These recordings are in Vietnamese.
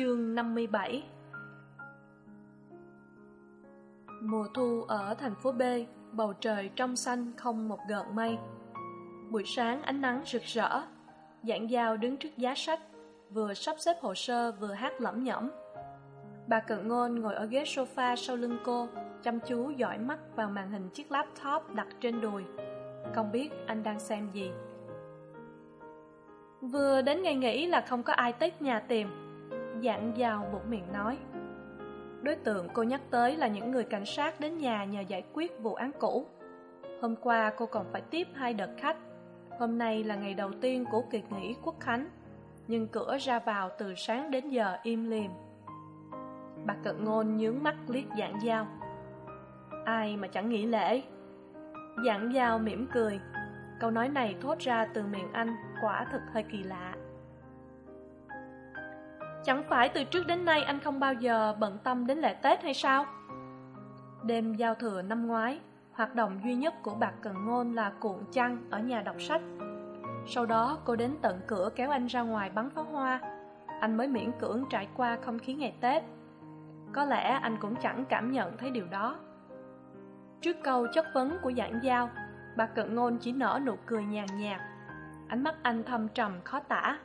Chương 57 Mùa thu ở thành phố B, bầu trời trong xanh không một gợn mây. Buổi sáng ánh nắng rực rỡ, giảng giao đứng trước giá sách, vừa sắp xếp hồ sơ vừa hát lẩm nhẩm. Bà Cận Ngôn ngồi ở ghế sofa sau lưng cô, chăm chú dõi mắt vào màn hình chiếc laptop đặt trên đùi. Không biết anh đang xem gì. Vừa đến ngày nghỉ là không có ai tết nhà tìm dặn vào một miệng nói. Đối tượng cô nhắc tới là những người cảnh sát đến nhà nhờ giải quyết vụ án cũ. Hôm qua cô còn phải tiếp hai đợt khách. Hôm nay là ngày đầu tiên của kỳ nghỉ quốc khánh, Nhưng cửa ra vào từ sáng đến giờ im lìm. Bà cận ngôn nhướng mắt liếc dạng dao Ai mà chẳng nghỉ lễ? Dạng dao mỉm cười. Câu nói này thốt ra từ miệng anh, quả thực hơi kỳ lạ. Chẳng phải từ trước đến nay anh không bao giờ bận tâm đến lễ Tết hay sao? Đêm giao thừa năm ngoái, hoạt động duy nhất của bạc Cần Ngôn là cuộn chăn ở nhà đọc sách. Sau đó cô đến tận cửa kéo anh ra ngoài bắn pháo hoa. Anh mới miễn cưỡng trải qua không khí ngày Tết. Có lẽ anh cũng chẳng cảm nhận thấy điều đó. Trước câu chất vấn của giảng giao, bà Cận Ngôn chỉ nở nụ cười nhàn nhạt. Ánh mắt anh thâm trầm khó tả.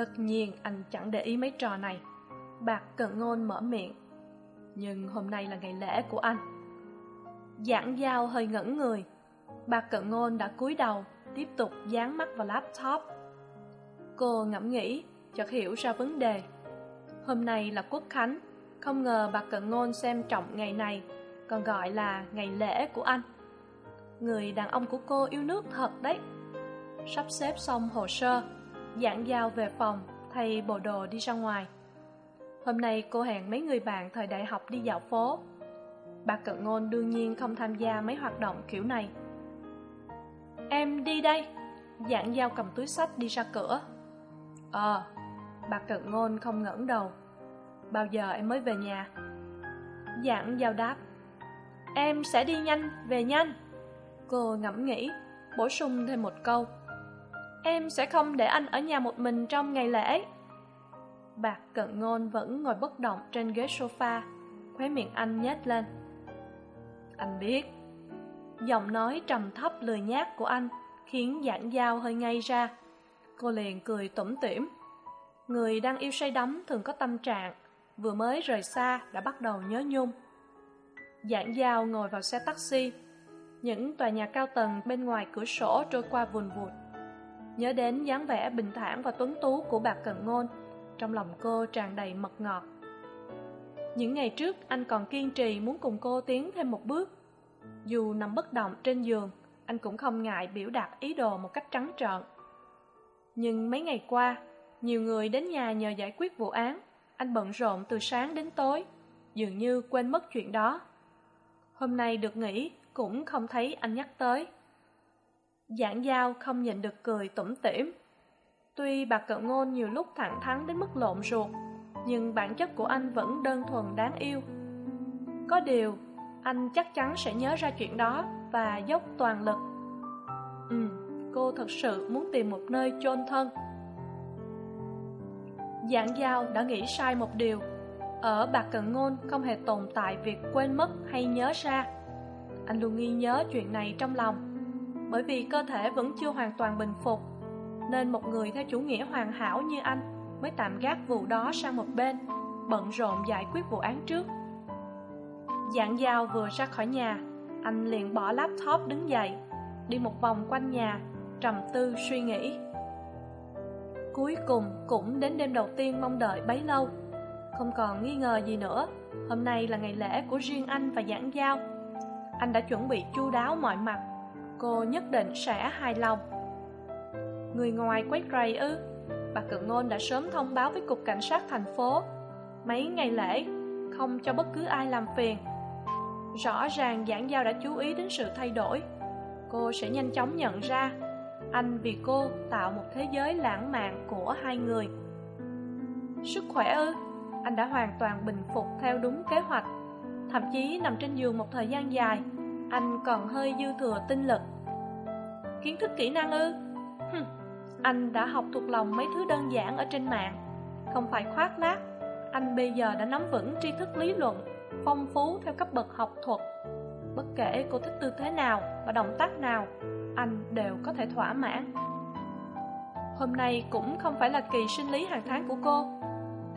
Tất nhiên anh chẳng để ý mấy trò này. Bạc cận ngôn mở miệng. Nhưng hôm nay là ngày lễ của anh. Giảng giao hơi ngẩn người. Bạc cận ngôn đã cúi đầu, Tiếp tục dán mắt vào laptop. Cô ngẫm nghĩ, Chợt hiểu ra vấn đề. Hôm nay là quốc khánh. Không ngờ bạc cận ngôn xem trọng ngày này, Còn gọi là ngày lễ của anh. Người đàn ông của cô yêu nước thật đấy. Sắp xếp xong hồ sơ. Giảng giao về phòng Thay bộ đồ đi ra ngoài. Hôm nay cô hẹn mấy người bạn thời đại học đi dạo phố. Bà Cận Ngôn đương nhiên không tham gia mấy hoạt động kiểu này. Em đi đây. Giảng giao cầm túi sách đi ra cửa. Ờ Bà Cận Ngôn không ngẩng đầu. Bao giờ em mới về nhà? Giảng giao đáp. Em sẽ đi nhanh, về nhanh. Cô ngẫm nghĩ Bổ sung thêm một câu. Em sẽ không để anh ở nhà một mình trong ngày lễ. Bạc cận ngôn vẫn ngồi bất động trên ghế sofa, Khóe miệng anh nhếch lên. Anh biết, Giọng nói trầm thấp lười nhát của anh Khiến giảng giao hơi ngay ra. Cô liền cười tủm tỉm. Người đang yêu say đắm thường có tâm trạng, Vừa mới rời xa đã bắt đầu nhớ nhung. Giảng giao ngồi vào xe taxi, Những tòa nhà cao tầng bên ngoài cửa sổ trôi qua vùn vụt nhớ đến dáng vẻ bình thản và tuấn tú của bạc cận ngôn, trong lòng cô tràn đầy mật ngọt. Những ngày trước, anh còn kiên trì muốn cùng cô tiến thêm một bước. Dù nằm bất động trên giường, anh cũng không ngại biểu đạt ý đồ một cách trắng trợn. Nhưng mấy ngày qua, nhiều người đến nhà nhờ giải quyết vụ án. Anh bận rộn từ sáng đến tối, dường như quên mất chuyện đó. Hôm nay được nghỉ, cũng không thấy anh nhắc tới. Giảng giao không nhịn được cười tủm tỉm. Tuy bà cận ngôn nhiều lúc thẳng thắn đến mức lộn ruột, nhưng bản chất của anh vẫn đơn thuần đáng yêu. Có điều, anh chắc chắn sẽ nhớ ra chuyện đó và dốc toàn lực. Ừ, cô thật sự muốn tìm một nơi chôn thân. Giảng giao đã nghĩ sai một điều. Ở bạc cận ngôn không hề tồn tại việc quên mất hay nhớ ra. Anh luôn nghi nhớ chuyện này trong lòng bởi vì cơ thể vẫn chưa hoàn toàn bình phục, nên một người theo chủ nghĩa hoàn hảo như anh mới tạm gác vụ đó sang một bên, bận rộn giải quyết vụ án trước. Dạng dao vừa ra khỏi nhà, anh liền bỏ laptop đứng dậy, đi một vòng quanh nhà, trầm tư suy nghĩ. Cuối cùng cũng đến đêm đầu tiên mong đợi bấy lâu. Không còn nghi ngờ gì nữa, hôm nay là ngày lễ của riêng anh và giảng giao. Anh đã chuẩn bị chu đáo mọi mặt cô nhất định sẽ hài lòng. Người ngoài quét rầy ư? Bà cự ngôn đã sớm thông báo với cục cảnh sát thành phố. Mấy ngày lễ, không cho bất cứ ai làm phiền. Rõ ràng giảng giao đã chú ý đến sự thay đổi. Cô sẽ nhanh chóng nhận ra, anh vì cô tạo một thế giới lãng mạn của hai người. Sức khỏe ư? Anh đã hoàn toàn bình phục theo đúng kế hoạch. Thậm chí nằm trên giường một thời gian dài anh còn hơi dư thừa tinh lực. Kiến thức kỹ năng ư? Hừm, anh đã học thuộc lòng mấy thứ đơn giản ở trên mạng. Không phải khoác lác anh bây giờ đã nắm vững tri thức lý luận phong phú theo cấp bậc học thuật. Bất kể cô thích tư thế nào và động tác nào anh đều có thể thỏa mãn. Hôm nay cũng không phải là kỳ sinh lý hàng tháng của cô.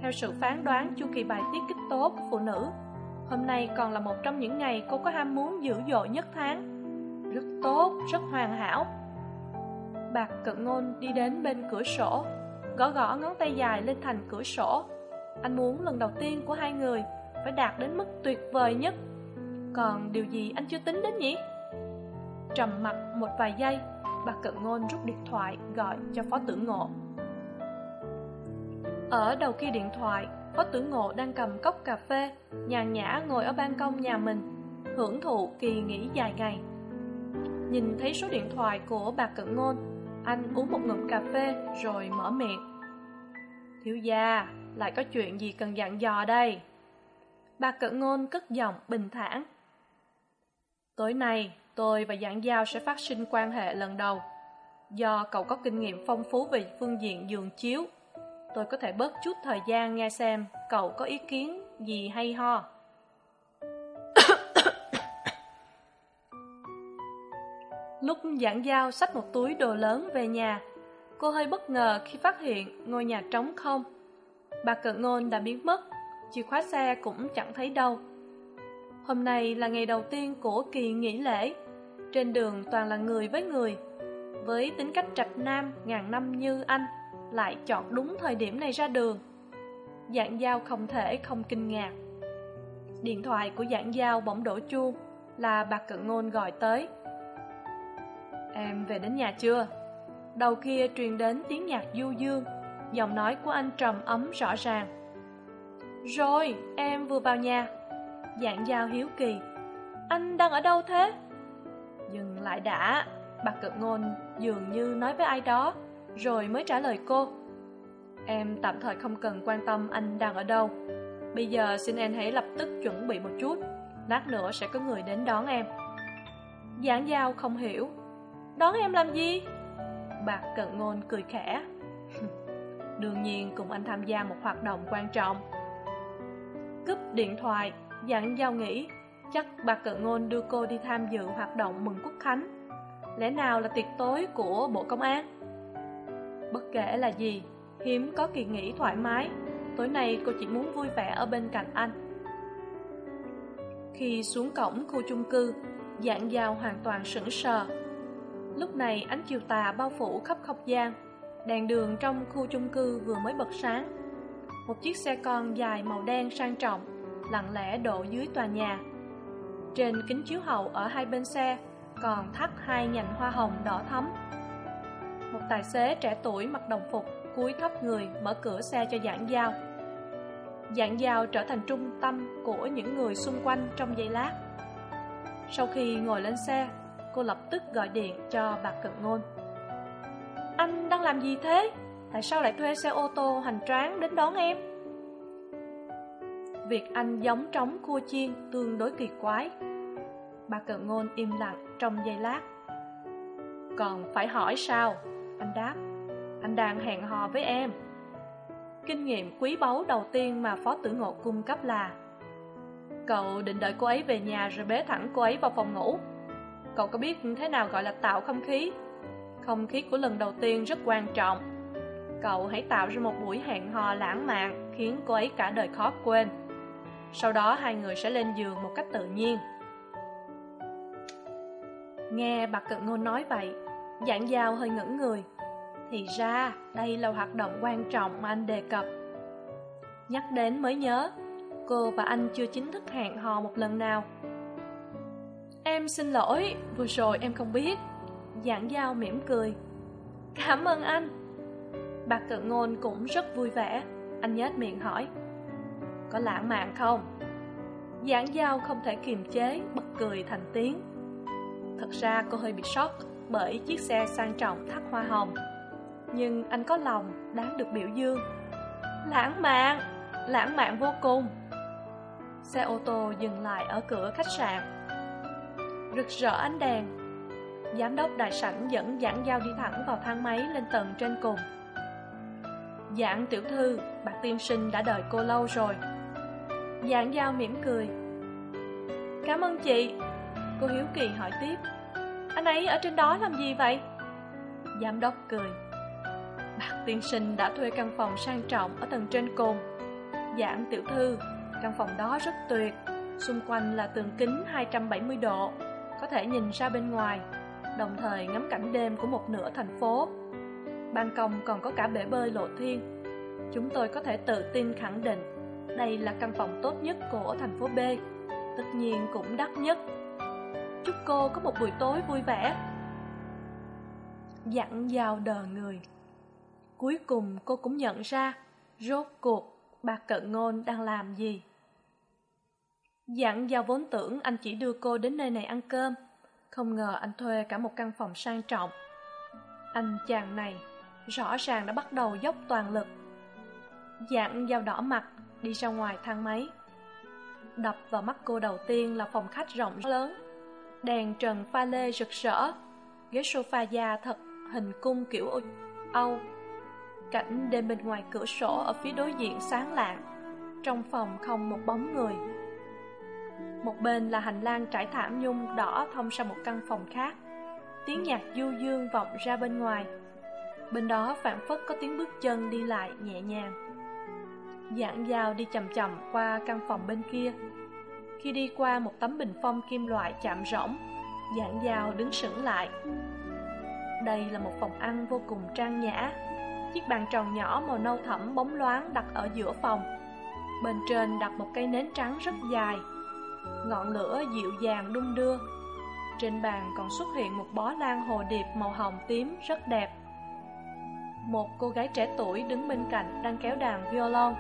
Theo sự phán đoán chu kỳ bài tiết kích tố của phụ nữ hôm nay còn là một trong những ngày cô có ham muốn dữ dội nhất tháng. Rất tốt, rất hoàn hảo. Bạc cận ngôn đi đến bên cửa sổ, gõ gõ ngón tay dài lên thành cửa sổ. Anh muốn lần đầu tiên của hai người phải đạt đến mức tuyệt vời nhất. Còn điều gì anh chưa tính đến nhỉ? Trầm mặc một vài giây bà cận ngôn rút điện thoại gọi cho phó tử ngộ. Ở đầu kia điện thoại phó tử ngộ đang cầm cốc cà phê, nhàn nhã ngồi ở ban công nhà mình, hưởng thụ kỳ nghỉ dài ngày. Nhìn thấy số điện thoại của bà cận ngôn, anh uống một ngụm cà phê rồi mở miệng. Thiếu gia, lại có chuyện gì cần dặn dò đây? Bà cận ngôn cất giọng bình thản. Tối nay tôi và giảng giao sẽ phát sinh quan hệ lần đầu. Do cậu có kinh nghiệm phong phú về phương diện giường chiếu tôi có thể bớt chút thời gian nghe xem cậu có ý kiến gì hay ho. Lúc giảng giao xách một túi đồ lớn về nhà, cô hơi bất ngờ khi phát hiện ngôi nhà trống không. Bà cận ngôn đã biến mất, chìa khóa xe cũng chẳng thấy đâu. Hôm nay là ngày đầu tiên của kỳ nghỉ lễ. Trên đường toàn là người với người, với tính cách trạch nam ngàn năm như anh lại chọn đúng thời điểm này ra đường. Dạng giao không thể không kinh ngạc. Điện thoại của dạng giao bỗng đổ chuông, là bà cận ngôn gọi tới. Em về đến nhà chưa? Đầu kia truyền đến tiếng nhạc du dương, giọng nói của anh trầm ấm rõ ràng. Rồi, em vừa vào nhà. Dạng giao hiếu kỳ. Anh đang ở đâu thế? Dừng lại đã. Bà cận ngôn dường như nói với ai đó rồi mới trả lời cô. Em tạm thời không cần quan tâm anh đang ở đâu. Bây giờ xin em hãy lập tức chuẩn bị một chút. Lát nữa sẽ có người đến đón em. Giảng giao không hiểu. Đón em làm gì? Bạc cận ngôn cười khẽ. Đương nhiên cùng anh tham gia một hoạt động quan trọng. Cúp điện thoại, giảng giao nghĩ chắc bà cận ngôn đưa cô đi tham dự hoạt động mừng quốc khánh. Lẽ nào là tiệc tối của bộ công an? Bất kể là gì, hiếm có kỳ nghỉ thoải mái. Tối nay cô chỉ muốn vui vẻ ở bên cạnh anh. Khi xuống cổng khu chung cư, dạng giao hoàn toàn sững sờ. Lúc này ánh chiều tà bao phủ khắp không gian. Đèn đường trong khu chung cư vừa mới bật sáng. Một chiếc xe con dài màu đen sang trọng, lặng lẽ đổ dưới tòa nhà. Trên kính chiếu hậu ở hai bên xe còn thắt hai nhành hoa hồng đỏ thắm một tài xế trẻ tuổi mặc đồng phục, cúi thấp người, mở cửa xe cho giảng giao. Giảng giao trở thành trung tâm của những người xung quanh trong giây lát. Sau khi ngồi lên xe, cô lập tức gọi điện cho bà cận ngôn. Anh đang làm gì thế? Tại sao lại thuê xe ô tô hành tráng đến đón em? Việc anh giống trống cua chiên tương đối kỳ quái. Bà cận ngôn im lặng trong giây lát. Còn phải hỏi sao? Anh đáp. Anh đang hẹn hò với em. Kinh nghiệm quý báu đầu tiên mà phó tử ngộ cung cấp là, cậu định đợi cô ấy về nhà rồi bế thẳng cô ấy vào phòng ngủ. Cậu có biết thế nào gọi là tạo không khí? Không khí của lần đầu tiên rất quan trọng. Cậu hãy tạo ra một buổi hẹn hò lãng mạn khiến cô ấy cả đời khó quên. Sau đó hai người sẽ lên giường một cách tự nhiên. Nghe bà cận ngôn nói vậy, giảng giao hơi ngẩn người thì ra, đây là hoạt động quan trọng mà anh đề cập. Nhắc đến mới nhớ, cô và anh chưa chính thức hẹn hò một lần nào. Em xin lỗi, vừa rồi em không biết. Giảng giao mỉm cười. Cảm ơn anh. Bà cự ngôn cũng rất vui vẻ. Anh nhếch miệng hỏi, có lãng mạn không? Giảng giao không thể kiềm chế, bật cười thành tiếng. Thật ra cô hơi bị sốc bởi chiếc xe sang trọng thắt hoa hồng nhưng anh có lòng đáng được biểu dương. Lãng mạn lãng mạn vô cùng. Xe ô tô dừng lại ở cửa khách sạn. Rực rỡ ánh đèn. Giám đốc đại sảnh dẫn giảng giao đi thẳng vào thang máy lên tầng trên cùng. Giảng tiểu thư bạc tiên sinh đã đợi cô lâu rồi. Giảng giao mỉm cười. Cảm ơn chị. Cô hiếu kỳ hỏi tiếp. Anh ấy ở trên đó làm gì vậy? Giám đốc cười bạc tiên sinh đã thuê căn phòng sang trọng ở tầng trên cùng. Giảm tiểu thư, căn phòng đó rất tuyệt, xung quanh là tường kính hai trăm bảy mươi độ, có thể nhìn ra bên ngoài, đồng thời ngắm cảnh đêm của một nửa thành phố. Ban công còn có cả bể bơi lộ thiên, chúng tôi có thể tự tin khẳng định đây là căn phòng tốt nhất của thành phố b, tất nhiên cũng đắt nhất. Chúc cô có một buổi tối vui vẻ. Dặn dào đờ người cuối cùng cô cũng nhận ra rốt cuộc bà cận ngôn đang làm gì. Dặn dào vốn tưởng anh chỉ đưa cô đến nơi này ăn cơm. Không ngờ anh thuê cả một căn phòng sang trọng. Anh chàng này rõ ràng đã bắt đầu dốc toàn lực. Dặn dao đỏ mặt, đi ra ngoài thang máy. Đập vào mắt cô đầu tiên là phòng khách rộng lớn. Đèn trần pha lê rực rỡ. Ghế sofa da thật hình cung kiểu âu cảnh đêm bên ngoài cửa sổ ở phía đối diện sáng lạng. Trong phòng không một bóng người. Một bên là hành lang trải thảm nhung đỏ thông sang một căn phòng khác. Tiếng nhạc du dương vọng ra bên ngoài. Bên đó phản phất có tiếng bước chân đi lại nhẹ nhàng. Dạng dao đi chầm chậm qua căn phòng bên kia. Khi đi qua một tấm bình phong kim loại chạm rỗng dạng dao đứng sững lại. Đây là một phòng ăn vô cùng trang nhã chiếc bàn tròn nhỏ màu nâu thẫm bóng loáng đặt ở giữa phòng. Bên trên đặt một cây nến trắng rất dài, ngọn lửa dịu dàng đung đưa. Trên bàn còn xuất hiện một bó lan hồ điệp màu hồng tím rất đẹp. Một cô gái trẻ tuổi đứng bên cạnh đang kéo đàn violon.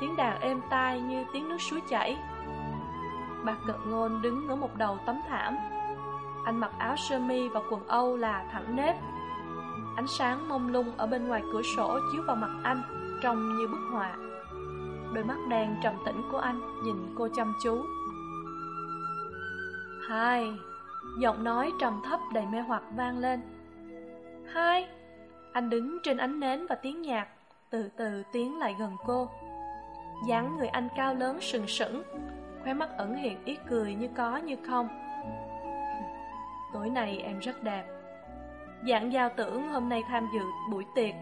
Tiếng đàn êm tai như tiếng nước suối chảy. Bà cận ngôn đứng ở một đầu tấm thảm. Anh mặc áo sơ mi và quần âu là thẳng nếp ánh sáng mông lung ở bên ngoài cửa sổ chiếu vào mặt anh, trông như bức họa. Đôi mắt đen trầm tĩnh của anh nhìn cô chăm chú. Hai, giọng nói trầm thấp đầy mê hoặc vang lên. Hai, anh đứng trên ánh nến và tiếng nhạc, từ từ tiến lại gần cô. Dáng người anh cao lớn sừng sững, khóe mắt ẩn hiện ý cười như có như không. Tối nay em rất đẹp dạng giao tưởng hôm nay tham dự buổi tiệc,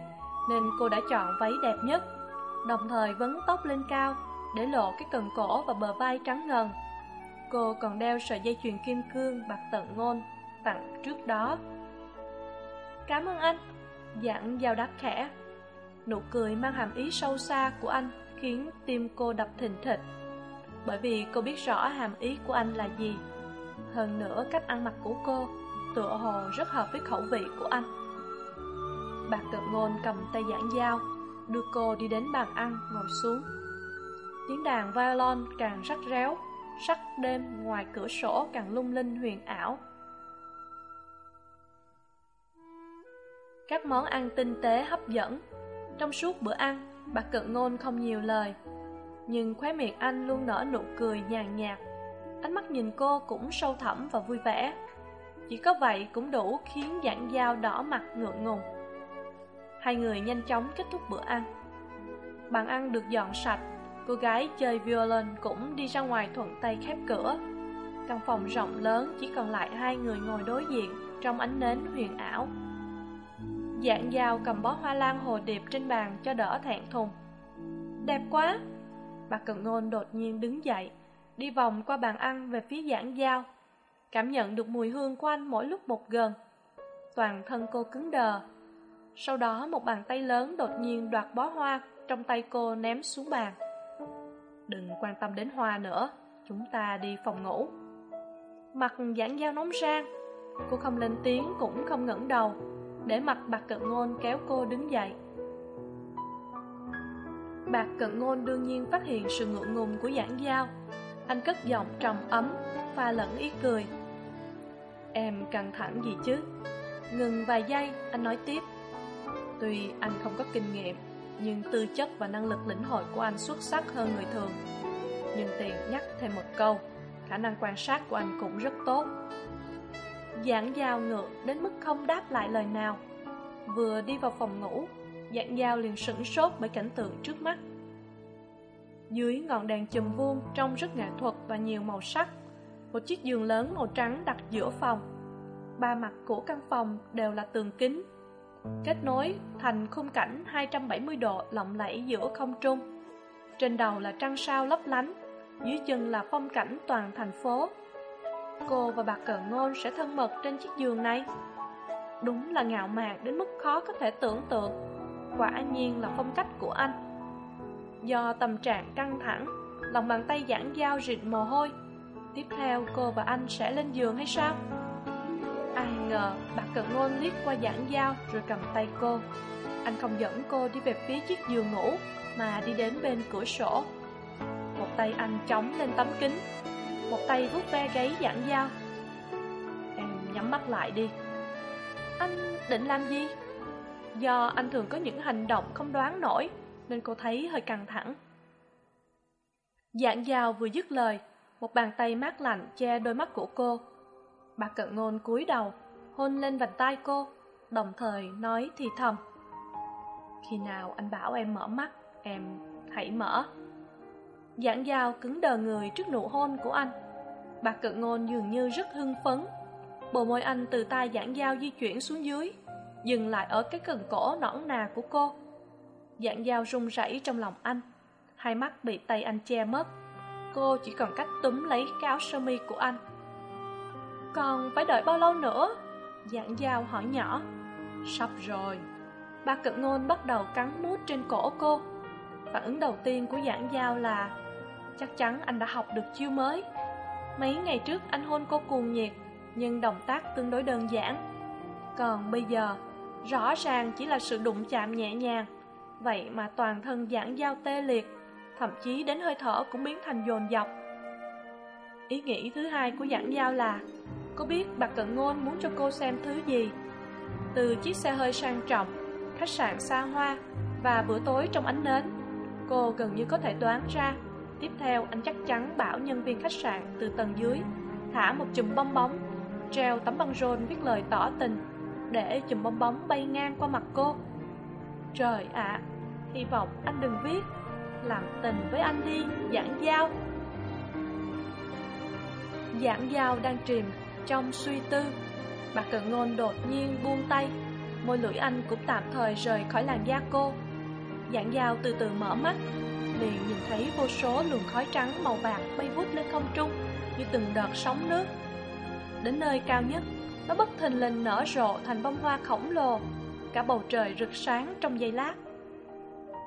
nên cô đã chọn váy đẹp nhất. Đồng thời vấn tóc lên cao, để lộ cái cần cổ và bờ vai trắng ngần. Cô còn đeo sợi dây chuyền kim cương bạc tận ngôn, tặng trước đó. Cảm ơn anh dạng giao đáp khẽ. Nụ cười mang hàm ý sâu xa của anh khiến tim cô đập thình thịch. Bởi vì cô biết rõ hàm ý của anh là gì. Hơn nữa cách ăn mặc của cô tựa hồ rất hợp với khẩu vị của anh. Bạc cận ngôn cầm tay giảng dao, đưa cô đi đến bàn ăn, ngồi xuống. Tiếng đàn violon càng rắc réo, sắc đêm ngoài cửa sổ càng lung linh huyền ảo. Các món ăn tinh tế hấp dẫn. Trong suốt bữa ăn bà cận ngôn không nhiều lời, nhưng khóe miệng anh luôn nở nụ cười nhàn nhạt. Ánh mắt nhìn cô cũng sâu thẳm và vui vẻ chỉ có vậy cũng đủ khiến giảng giao đỏ mặt ngượng ngùng. Hai người nhanh chóng kết thúc bữa ăn. Bàn ăn được dọn sạch, cô gái chơi violin cũng đi ra ngoài thuận tay khép cửa. Căn phòng rộng lớn chỉ còn lại hai người ngồi đối diện trong ánh nến huyền ảo. Dạng dao cầm bó hoa lan hồ điệp trên bàn cho đỡ thẹn thùng. Đẹp quá! Bà cần ngôn đột nhiên đứng dậy, đi vòng qua bàn ăn về phía giảng dao cảm nhận được mùi hương của anh mỗi lúc một gần. Toàn thân cô cứng đờ. Sau đó một bàn tay lớn đột nhiên đoạt bó hoa trong tay cô ném xuống bàn. Đừng quan tâm đến hoa nữa, chúng ta đi phòng ngủ. Mặt giảng dao nóng rang, cô không lên tiếng cũng không ngẩng đầu, để mặt bạc cận ngôn kéo cô đứng dậy. Bạc cận ngôn đương nhiên phát hiện sự ngượng ngùng của giảng giao. Anh cất giọng trầm ấm, pha lẫn ý cười em căng thẳng gì chứ? Ngừng vài giây, anh nói tiếp. Tuy anh không có kinh nghiệm, nhưng tư chất và năng lực lĩnh hội của anh xuất sắc hơn người thường. Nhưng tiền nhắc thêm một câu, khả năng quan sát của anh cũng rất tốt. Giảng giao ngượng đến mức không đáp lại lời nào. Vừa đi vào phòng ngủ, giảng giao liền sửng sốt bởi cảnh tượng trước mắt. Dưới ngọn đèn chùm vuông, trông rất nghệ thuật và nhiều màu sắc một chiếc giường lớn màu trắng đặt giữa phòng. Ba mặt của căn phòng đều là tường kính, kết nối thành khung cảnh hai trăm bảy mươi độ lộng lẫy giữa không trung. Trên đầu là trăng sao lấp lánh, dưới chân là phong cảnh toàn thành phố. Cô và bà cờ ngôn sẽ thân mật trên chiếc giường này. Đúng là ngạo mạn đến mức khó có thể tưởng tượng. Quả nhiên là phong cách của anh. Do tâm trạng căng thẳng, lòng bàn tay giãn dao rịn mồ hôi tiếp theo, cô và anh sẽ lên giường hay sao? Ai ngờ bà cận ngôn liếc qua giảng dao rồi cầm tay cô. Anh không dẫn cô đi về phía chiếc giường ngủ, mà đi đến bên cửa sổ. Một tay anh chống lên tấm kính, một tay vuốt ve gáy giảng dao em nhắm mắt lại đi. Anh định làm gì? Do anh thường có những hành động không đoán nổi, nên cô thấy hơi căng thẳng. Giảng dao vừa dứt lời một bàn tay mát lạnh che đôi mắt của cô. Bà cận ngôn cúi đầu, hôn lên vành tai cô, đồng thời nói thì thầm. Khi nào anh bảo em mở mắt, em hãy mở. Giảng dao cứng đờ người trước nụ hôn của anh. Bà cận ngôn dường như rất hưng phấn. Bồ môi anh từ tai giảng dao di chuyển xuống dưới, dừng lại ở cái cần cổ nõn nà của cô. Giảng dao run rẩy trong lòng anh. Hai mắt bị tay anh che mất cô chỉ còn cách túm lấy cái áo sơ mi của anh. Còn phải đợi bao lâu nữa? Giảng dao hỏi nhỏ. Sắp rồi. Ba cận ngôn bắt đầu cắn mút trên cổ cô. Phản ứng đầu tiên của giảng dao là chắc chắn anh đã học được chiêu mới. Mấy ngày trước anh hôn cô cuồng nhiệt nhưng động tác tương đối đơn giản. Còn bây giờ rõ ràng chỉ là sự đụng chạm nhẹ nhàng. Vậy mà toàn thân giãn dao tê liệt thậm chí đến hơi thở cũng biến thành dồn dập. Ý nghĩ thứ hai của giảng giao là, có biết bà cận ngôn muốn cho cô xem thứ gì? Từ chiếc xe hơi sang trọng, khách sạn xa hoa và bữa tối trong ánh nến, cô gần như có thể đoán ra. Tiếp theo, anh chắc chắn bảo nhân viên khách sạn từ tầng dưới, thả một chùm bong bóng, treo tấm băng rôn viết lời tỏ tình, để chùm bong bóng bay ngang qua mặt cô. Trời ạ, hy vọng anh đừng viết làm tình với anh đi, giảng giao. Giảng giao đang chìm trong suy tư. Bà cận ngôn đột nhiên buông tay. Môi lưỡi anh cũng tạm thời rời khỏi làn da cô. Giảng giao từ từ mở mắt, liền nhìn thấy vô số luồng khói trắng màu bạc bay vút lên không trung như từng đợt sóng nước. Đến nơi cao nhất, nó bất thình lình nở rộ thành bông hoa khổng lồ. Cả bầu trời rực sáng trong giây lát.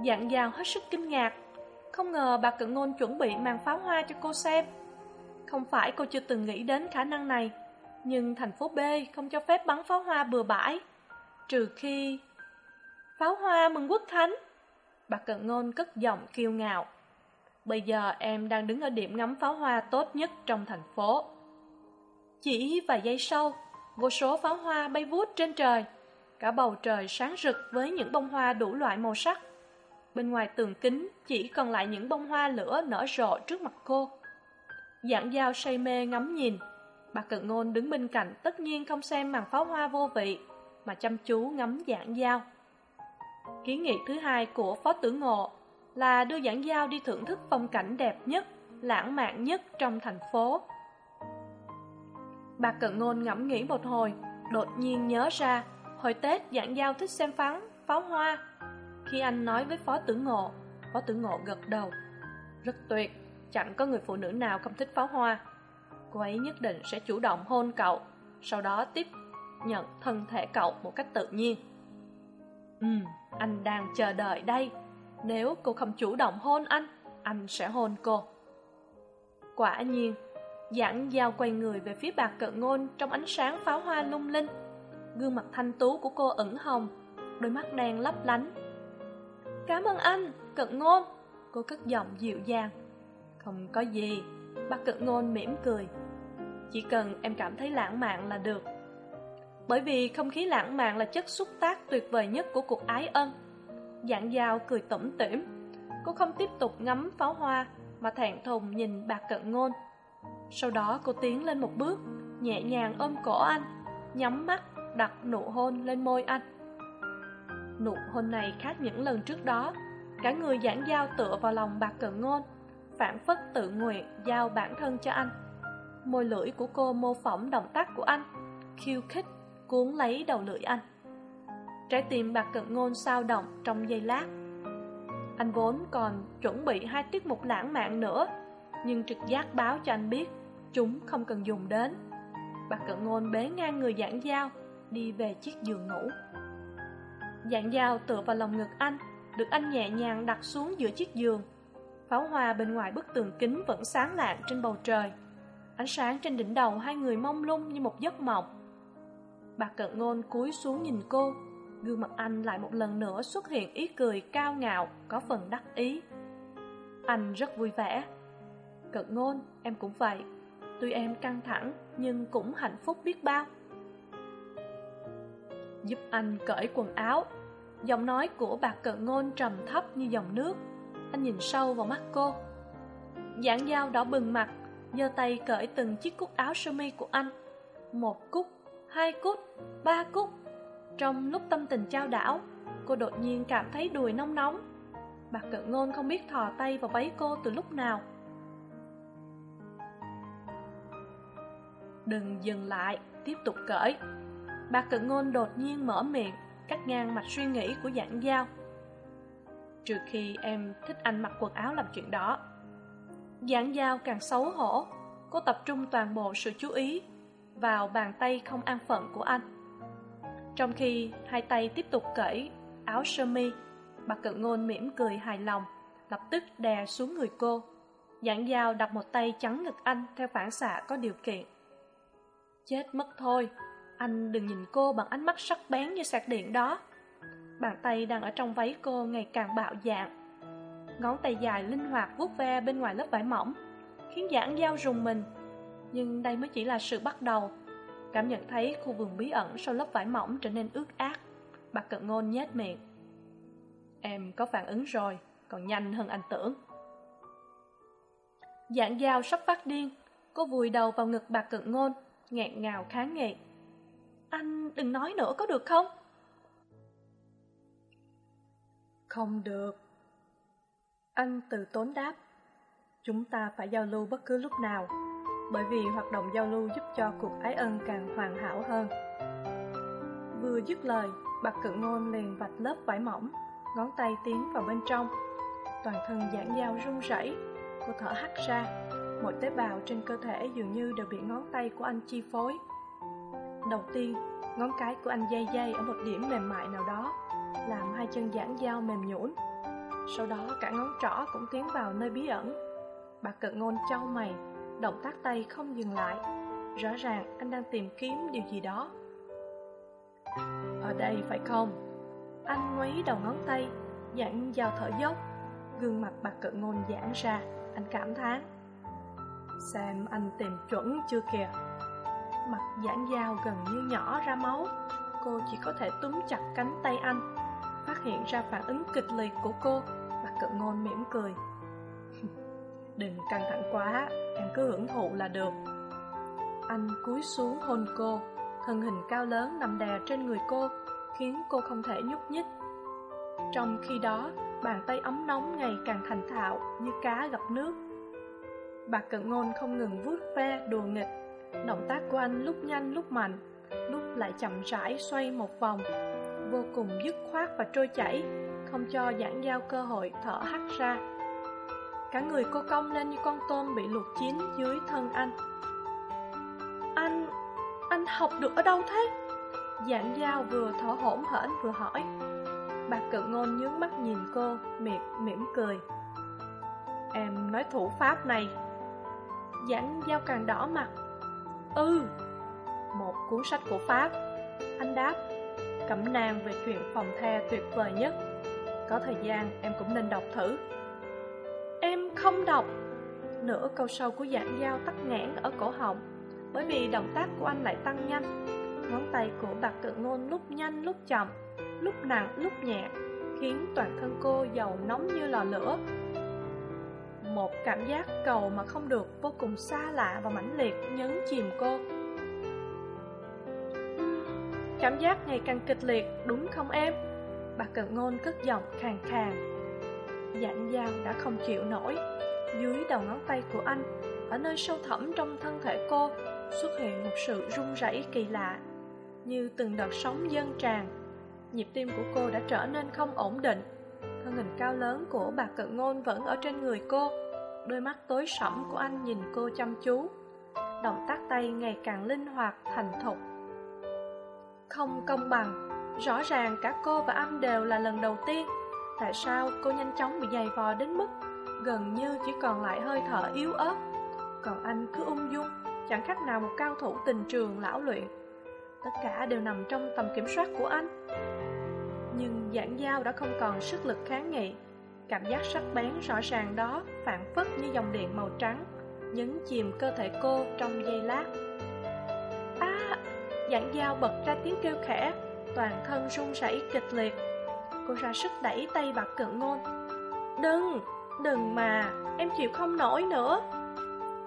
Dạng dào hết sức kinh ngạc không ngờ bà cận ngôn chuẩn bị màn pháo hoa cho cô xem. Không phải cô chưa từng nghĩ đến khả năng này, nhưng thành phố b không cho phép bắn pháo hoa bừa bãi, trừ khi pháo hoa mừng quốc khánh. Bà cận ngôn cất giọng kiêu ngạo. Bây giờ em đang đứng ở điểm ngắm pháo hoa tốt nhất trong thành phố. Chỉ vài giây sau, vô số pháo hoa bay vút trên trời. Cả bầu trời sáng rực với những bông hoa đủ loại màu sắc bên ngoài tường kính, chỉ còn lại những bông hoa lửa nở rộ trước mặt cô. Giảng giao say mê ngắm nhìn, bà cận ngôn đứng bên cạnh tất nhiên không xem màn pháo hoa vô vị, mà chăm chú ngắm giảng giao. Kiến nghị thứ hai của phó tử ngộ là đưa giảng giao đi thưởng thức phong cảnh đẹp nhất, lãng mạn nhất trong thành phố. Bà cận ngôn ngẫm nghĩ một hồi, đột nhiên nhớ ra, hồi tết giảng giao thích xem phán, pháo hoa khi anh nói với phó tử ngộ. Phó tử ngộ gật đầu. Rất tuyệt, chẳng có người phụ nữ nào không thích pháo hoa. Cô ấy nhất định sẽ chủ động hôn cậu, sau đó tiếp nhận thân thể cậu một cách tự nhiên. Ừ anh đang chờ đợi đây. Nếu cô không chủ động hôn anh anh sẽ hôn cô. Quả nhiên, giảng giao quay người về phía bạc cận ngôn trong ánh sáng pháo hoa lung linh. Gương mặt thanh tú của cô ửng hồng, đôi mắt đen lấp lánh cảm ơn anh cận ngôn. Cô cất giọng dịu dàng. Không có gì. Bác cận ngôn mỉm cười. Chỉ cần em cảm thấy lãng mạn là được. Bởi vì không khí lãng mạn là chất xúc tác tuyệt vời nhất của cuộc ái ân. Dạng dao cười tủm tỉm. Cô không tiếp tục ngắm pháo hoa, mà thẹn thùng nhìn bạc cận ngôn. Sau đó cô tiến lên một bước, nhẹ nhàng ôm cổ anh, nhắm mắt, đặt nụ hôn lên môi anh nụ hôn này khác những lần trước đó. Cả người giảng giao tựa vào lòng bạc cận ngôn, phản phất tự nguyện giao bản thân cho anh. Môi lưỡi của cô mô phỏng động tác của anh, khiêu khích, cuốn lấy đầu lưỡi anh. Trái tim bạc cận ngôn sao động trong giây lát. Anh vốn còn chuẩn bị hai tiết mục lãng mạn nữa, nhưng trực giác báo cho anh biết chúng không cần dùng đến. Bạc cận ngôn bế ngang người giảng giao, đi về chiếc giường ngủ dạng dao tựa vào lòng ngực anh, được anh nhẹ nhàng đặt xuống giữa chiếc giường. Pháo hoa bên ngoài bức tường kính vẫn sáng lạng trên bầu trời. Ánh sáng trên đỉnh đầu hai người mông lung như một giấc mộng. Bà cận ngôn cúi xuống nhìn cô, gương mặt anh lại một lần nữa xuất hiện ý cười cao ngạo, có phần đắc ý. Anh rất vui vẻ. Cận ngôn, em cũng vậy. Tuy em căng thẳng, nhưng cũng hạnh phúc biết bao giúp anh cởi quần áo. Giọng nói của bà cận ngôn trầm thấp như dòng nước. Anh nhìn sâu vào mắt cô. Giảng dao đỏ bừng mặt, giơ tay cởi từng chiếc cúc áo sơ mi của anh. Một cúc, hai cúc, ba cúc. Trong lúc tâm tình trao đảo, cô đột nhiên cảm thấy đùi nóng nóng. Bà cận ngôn không biết thò tay vào váy cô từ lúc nào. Đừng dừng lại, tiếp tục cởi bà cận ngôn đột nhiên mở miệng, cắt ngang mạch suy nghĩ của giảng giao. Trừ khi em thích anh mặc quần áo làm chuyện đó. Giảng giao càng xấu hổ, cô tập trung toàn bộ sự chú ý vào bàn tay không an phận của anh. Trong khi hai tay tiếp tục cởi áo sơ mi, bà cận ngôn mỉm cười hài lòng, lập tức đè xuống người cô. Giảng giao đặt một tay chắn ngực anh theo phản xạ có điều kiện. Chết mất thôi anh đừng nhìn cô bằng ánh mắt sắc bén như sạc điện đó. Bàn tay đang ở trong váy cô ngày càng bạo dạn. Ngón tay dài linh hoạt vuốt ve bên ngoài lớp vải mỏng, khiến giảng giao rùng mình. Nhưng đây mới chỉ là sự bắt đầu. Cảm nhận thấy khu vườn bí ẩn sau lớp vải mỏng trở nên ướt át. Bà cận ngôn nhếch miệng. Em có phản ứng rồi, còn nhanh hơn anh tưởng. Dạng dao sắp phát điên, cô vùi đầu vào ngực bà cận ngôn, nghẹn ngào kháng nghị anh đừng nói nữa có được không? Không được. Anh từ tốn đáp, chúng ta phải giao lưu bất cứ lúc nào, bởi vì hoạt động giao lưu giúp cho cuộc ái ân càng hoàn hảo hơn. Vừa dứt lời, bạc cận ngôn liền vạch lớp vải mỏng, ngón tay tiến vào bên trong. Toàn thân giãn dao run rẩy, cô thở hắt ra. Mọi tế bào trên cơ thể dường như đều bị ngón tay của anh chi phối đầu tiên, ngón cái của anh dây dây ở một điểm mềm mại nào đó, làm hai chân giãn dao mềm nhũn. Sau đó cả ngón trỏ cũng tiến vào nơi bí ẩn. Bà cận ngôn châu mày, động tác tay không dừng lại. Rõ ràng anh đang tìm kiếm điều gì đó. Ở đây phải không? Anh ngoáy đầu ngón tay, giãn dao thở dốc. Gương mặt bà cận ngôn giãn ra, anh cảm thán. Xem anh tìm chuẩn chưa kìa mặt giãn dao gần như nhỏ ra máu. Cô chỉ có thể túm chặt cánh tay anh, phát hiện ra phản ứng kịch liệt của cô bà cận ngôn mỉm cười. Đừng căng thẳng quá, em cứ hưởng thụ là được. Anh cúi xuống hôn cô, thân hình cao lớn nằm đè trên người cô, khiến cô không thể nhúc nhích. Trong khi đó, bàn tay ấm nóng ngày càng thành thạo như cá gặp nước. Bà cận ngôn không ngừng vuốt ve đùa nghịch động tác của anh lúc nhanh, lúc mạnh, lúc lại chậm rãi xoay một vòng, vô cùng dứt khoát và trôi chảy, không cho giảng giao cơ hội thở hắt ra. Cả người cô cong lên như con tôm bị luộc chín dưới thân anh. Anh anh học được ở đâu thế? Giảng giao vừa thở hổn hển vừa hỏi. Bà cự ngôn nhướng mắt nhìn cô, miệng mỉm cười. Em nói thủ pháp này. Giảng giao càng đỏ mặt ừ một cuốn sách của pháp. Anh đáp, cẩm nang về chuyện phòng the tuyệt vời nhất. Có thời gian em cũng nên đọc thử. Em không đọc. Nửa câu sau của dạng dao tắt nghẽn ở cổ họng. Bởi vì động tác của anh lại tăng nhanh. Ngón tay của bạc cự ngôn lúc nhanh, lúc chậm, lúc nặng, lúc nhẹ, khiến toàn thân cô dầu nóng như lò lửa một cảm giác cầu mà không được vô cùng xa lạ và mãnh liệt nhấn chìm cô. Cảm giác ngày càng kịch liệt, đúng không em? Bà cận ngôn cất giọng khàn khàn. Dạng dao đã không chịu nổi. Dưới đầu ngón tay của anh, ở nơi sâu thẳm trong thân thể cô, xuất hiện một sự run rẩy kỳ lạ, như từng đợt sóng dâng tràn. Nhịp tim của cô đã trở nên không ổn định. Thân hình cao lớn của bà cận ngôn vẫn ở trên người cô đôi mắt tối sẫm của anh nhìn cô chăm chú. Động tác tay ngày càng linh hoạt, thành thục. Không công bằng. Rõ ràng cả cô và anh đều là lần đầu tiên. Tại sao cô nhanh chóng bị dày vò đến mức gần như chỉ còn lại hơi thở yếu ớt? Còn anh cứ ung dung, chẳng khác nào một cao thủ tình trường lão luyện. Tất cả đều nằm trong tầm kiểm soát của anh. Nhưng giảng giao đã không còn sức lực kháng nghị cảm giác sắc bén rõ ràng đó phản phất như dòng điện màu trắng, nhấn chìm cơ thể cô trong giây lát. À, A giảng dao bật ra tiếng kêu khẽ, toàn thân run rẩy kịch liệt. Cô ra sức đẩy tay bạc cận ngôn. Đừng đừng mà, em chịu không nổi nữa.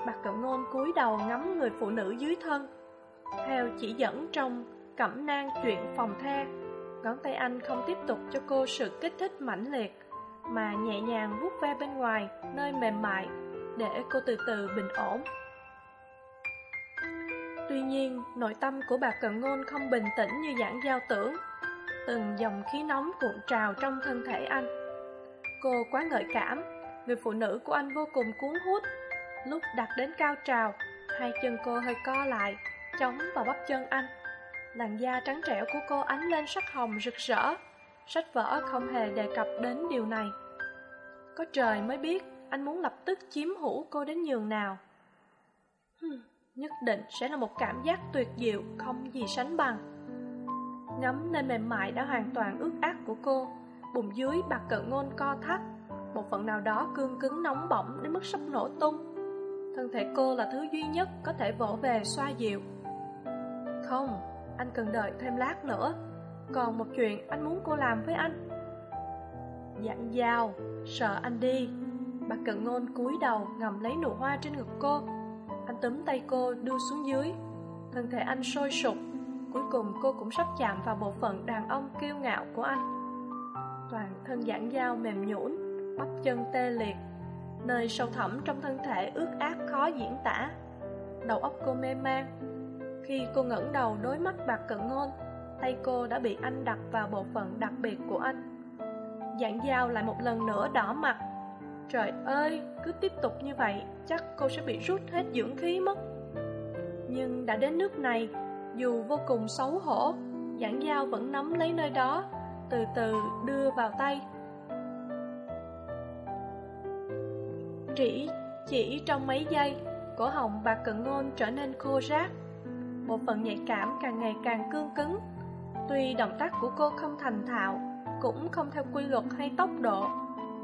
Bạc cận ngôn cúi đầu ngắm người phụ nữ dưới thân. Theo chỉ dẫn trong cẩm nang chuyện phòng the, ngón tay anh không tiếp tục cho cô sự kích thích mãnh liệt mà nhẹ nhàng vuốt ve bên ngoài, nơi mềm mại, để cô từ từ bình ổn. Tuy nhiên, nội tâm của bà cận ngôn không bình tĩnh như giảng giao tưởng. Từng dòng khí nóng cuộn trào trong thân thể anh. Cô quá gợi cảm, người phụ nữ của anh vô cùng cuốn hút. Lúc đặt đến cao trào, hai chân cô hơi co lại chống vào bắp chân anh. Làn da trắng trẻo của cô ánh lên sắc hồng rực rỡ sách vở không hề đề cập đến điều này. Có trời mới biết anh muốn lập tức chiếm hữu cô đến nhường nào. Nhất định sẽ là một cảm giác tuyệt diệu, không gì sánh bằng. Ngắm nơi mềm mại đã hoàn toàn ướt át của cô, bụng dưới bạc cận ngôn co thắt, một phần nào đó cương cứng nóng bỏng đến mức sắp nổ tung. Thân thể cô là thứ duy nhất có thể vỗ về xoa dịu. Không, anh cần đợi thêm lát nữa còn một chuyện anh muốn cô làm với anh. Dặn dào sợ anh đi. Bà cận ngôn cúi đầu ngầm lấy nụ hoa trên ngực cô. Anh túm tay cô đưa xuống dưới. Thân thể anh sôi sục. Cuối cùng cô cũng sắp chạm vào bộ phận đàn ông kiêu ngạo của anh. Toàn thân giãn dao mềm nhũn, bắp chân tê liệt, nơi sâu thẳm trong thân thể ướt át khó diễn tả. Đầu óc cô mê man. Khi cô ngẩng đầu đối mắt bạc cận ngôn tay cô đã bị anh đặt vào bộ phận đặc biệt của anh. Giảng dao lại một lần nữa đỏ mặt. Trời ơi, cứ tiếp tục như vậy, chắc cô sẽ bị rút hết dưỡng khí mất. Nhưng đã đến nước này, dù vô cùng xấu hổ, giảng dao vẫn nắm lấy nơi đó, từ từ đưa vào tay. Chỉ chỉ trong mấy giây, cổ họng bà cận ngôn trở nên khô rác bộ phận nhạy cảm càng ngày càng cương cứng tuy động tác của cô không thành thạo, cũng không theo quy luật hay tốc độ,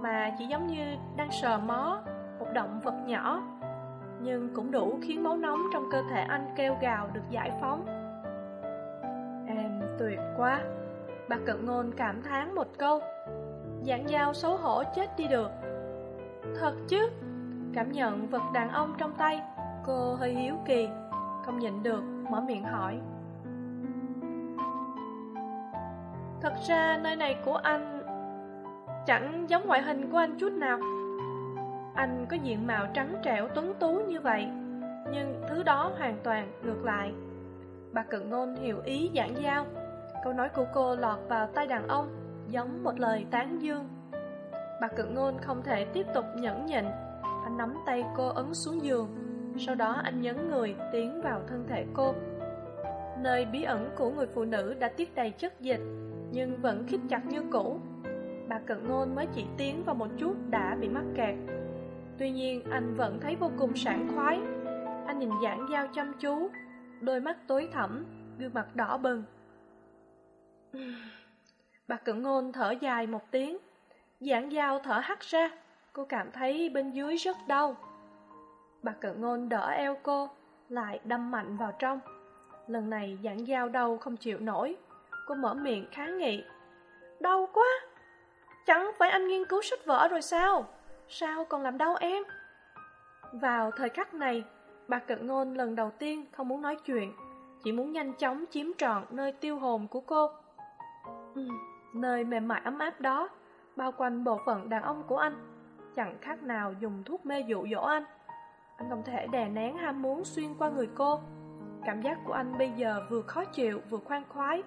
mà chỉ giống như đang sờ mó một động vật nhỏ. Nhưng cũng đủ khiến máu nóng trong cơ thể anh kêu gào được giải phóng. Em tuyệt quá. Bà cận ngôn cảm thán một câu. Dạng dao xấu hổ chết đi được. Thật chứ? Cảm nhận vật đàn ông trong tay, cô hơi hiếu kỳ, không nhịn được mở miệng hỏi. Thật ra nơi này của anh Chẳng giống ngoại hình của anh chút nào. Anh có diện mạo trắng trẻo tuấn tú như vậy, Nhưng thứ đó hoàn toàn ngược lại. Bà cận ngôn hiểu ý giảng giao. Câu nói của cô lọt vào tay đàn ông, Giống một lời tán dương. Bà cận ngôn không thể tiếp tục nhẫn nhịn. Anh nắm tay cô ấn xuống giường. Sau đó anh nhấn người tiến vào thân thể cô. Nơi bí ẩn của người phụ nữ đã tiết đầy chất dịch nhưng vẫn khít chặt như cũ. Bà Cận Ngôn mới chỉ tiến vào một chút đã bị mắc kẹt. Tuy nhiên anh vẫn thấy vô cùng sảng khoái. Anh nhìn giảng giao chăm chú, đôi mắt tối thẳm, gương mặt đỏ bừng. Bà Cận Ngôn thở dài một tiếng, Giảng dao thở hắt ra, cô cảm thấy bên dưới rất đau. Bà cận ngôn đỡ eo cô, lại đâm mạnh vào trong. Lần này giảng dao đau không chịu nổi, cô mở miệng kháng nghị. Đau quá! Chẳng phải anh nghiên cứu sách vở rồi sao? Sao còn làm đau em? Vào thời khắc này, bà cận ngôn lần đầu tiên không muốn nói chuyện, chỉ muốn nhanh chóng chiếm trọn nơi tiêu hồn của cô. Ừ, nơi mềm mại ấm áp đó, bao quanh bộ phận đàn ông của anh, chẳng khác nào dùng thuốc mê dụ dỗ anh. Anh không thể đè nén ham muốn xuyên qua người cô. Cảm giác của anh bây giờ vừa khó chịu vừa khoan khoái.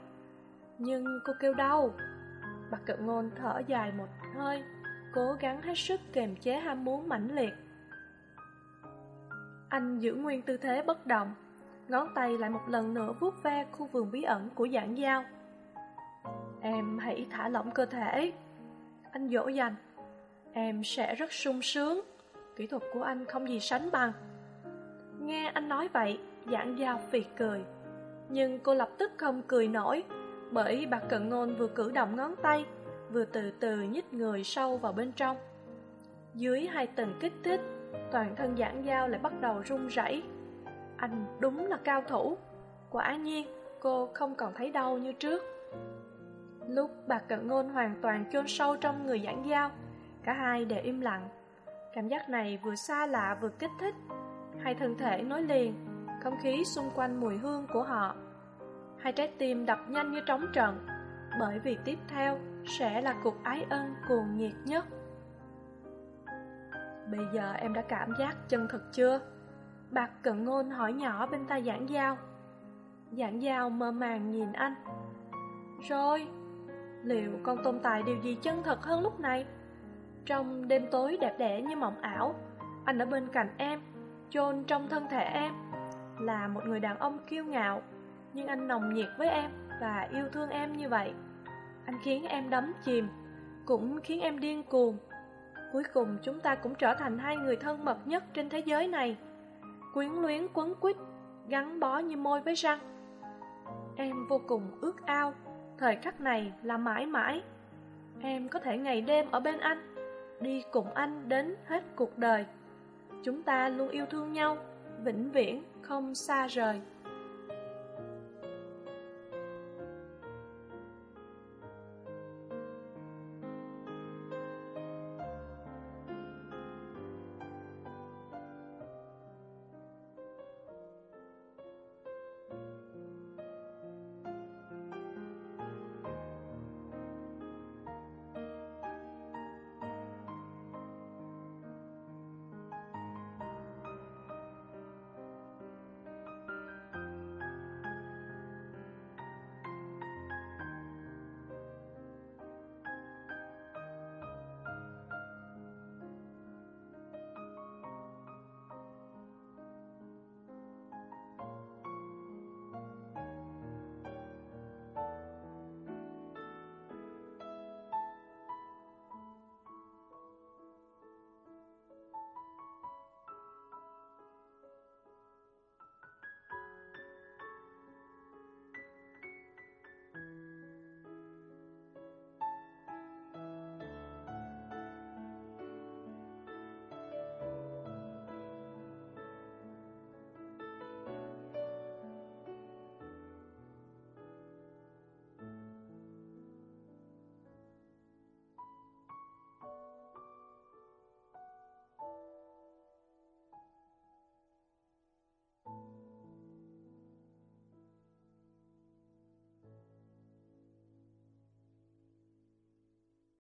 Nhưng cô kêu đau. Bạc cận ngôn thở dài một hơi, cố gắng hết sức kềm chế ham muốn mãnh liệt. Anh giữ nguyên tư thế bất động, ngón tay lại một lần nữa vuốt ve khu vườn bí ẩn của giảng giao. Em hãy thả lỏng cơ thể. Anh dỗ dành. Em sẽ rất sung sướng. Kỹ thuật của anh không gì sánh bằng. Nghe anh nói vậy, giảng giao phì cười. Nhưng cô lập tức không cười nổi, bởi bà cận ngôn vừa cử động ngón tay, vừa từ từ nhích người sâu vào bên trong. Dưới hai tầng kích thích, toàn thân giảng giao lại bắt đầu run rẩy. Anh đúng là cao thủ. Quả nhiên, cô không còn thấy đau như trước. Lúc bà cận ngôn hoàn toàn chôn sâu trong người giảng giao, cả hai đều im lặng. Cảm giác này vừa xa lạ vừa kích thích. Hai thân thể nối liền, không khí xung quanh mùi hương của họ. Hai trái tim đập nhanh như trống trận, bởi vì tiếp theo sẽ là cuộc ái ân cuồng nhiệt nhất. Bây giờ em đã cảm giác chân thực chưa? Bạc cận ngôn hỏi nhỏ bên tai giảng giao. Giảng giao mơ màng nhìn anh. Rồi, liệu con tồn tại điều gì chân thật hơn lúc này? Trong đêm tối đẹp đẽ như mộng ảo, anh ở bên cạnh em, chôn trong thân thể em, là một người đàn ông kiêu ngạo, nhưng anh nồng nhiệt với em và yêu thương em như vậy. Anh khiến em đắm chìm, cũng khiến em điên cuồng. Cuối cùng chúng ta cũng trở thành hai người thân mật nhất trên thế giới này. Quyến luyến quấn quýt, gắn bó như môi với răng. Em vô cùng ước ao, thời khắc này là mãi mãi. Em có thể ngày đêm ở bên anh, đi cùng anh đến hết cuộc đời. Chúng ta luôn yêu thương nhau, vĩnh viễn không xa rời.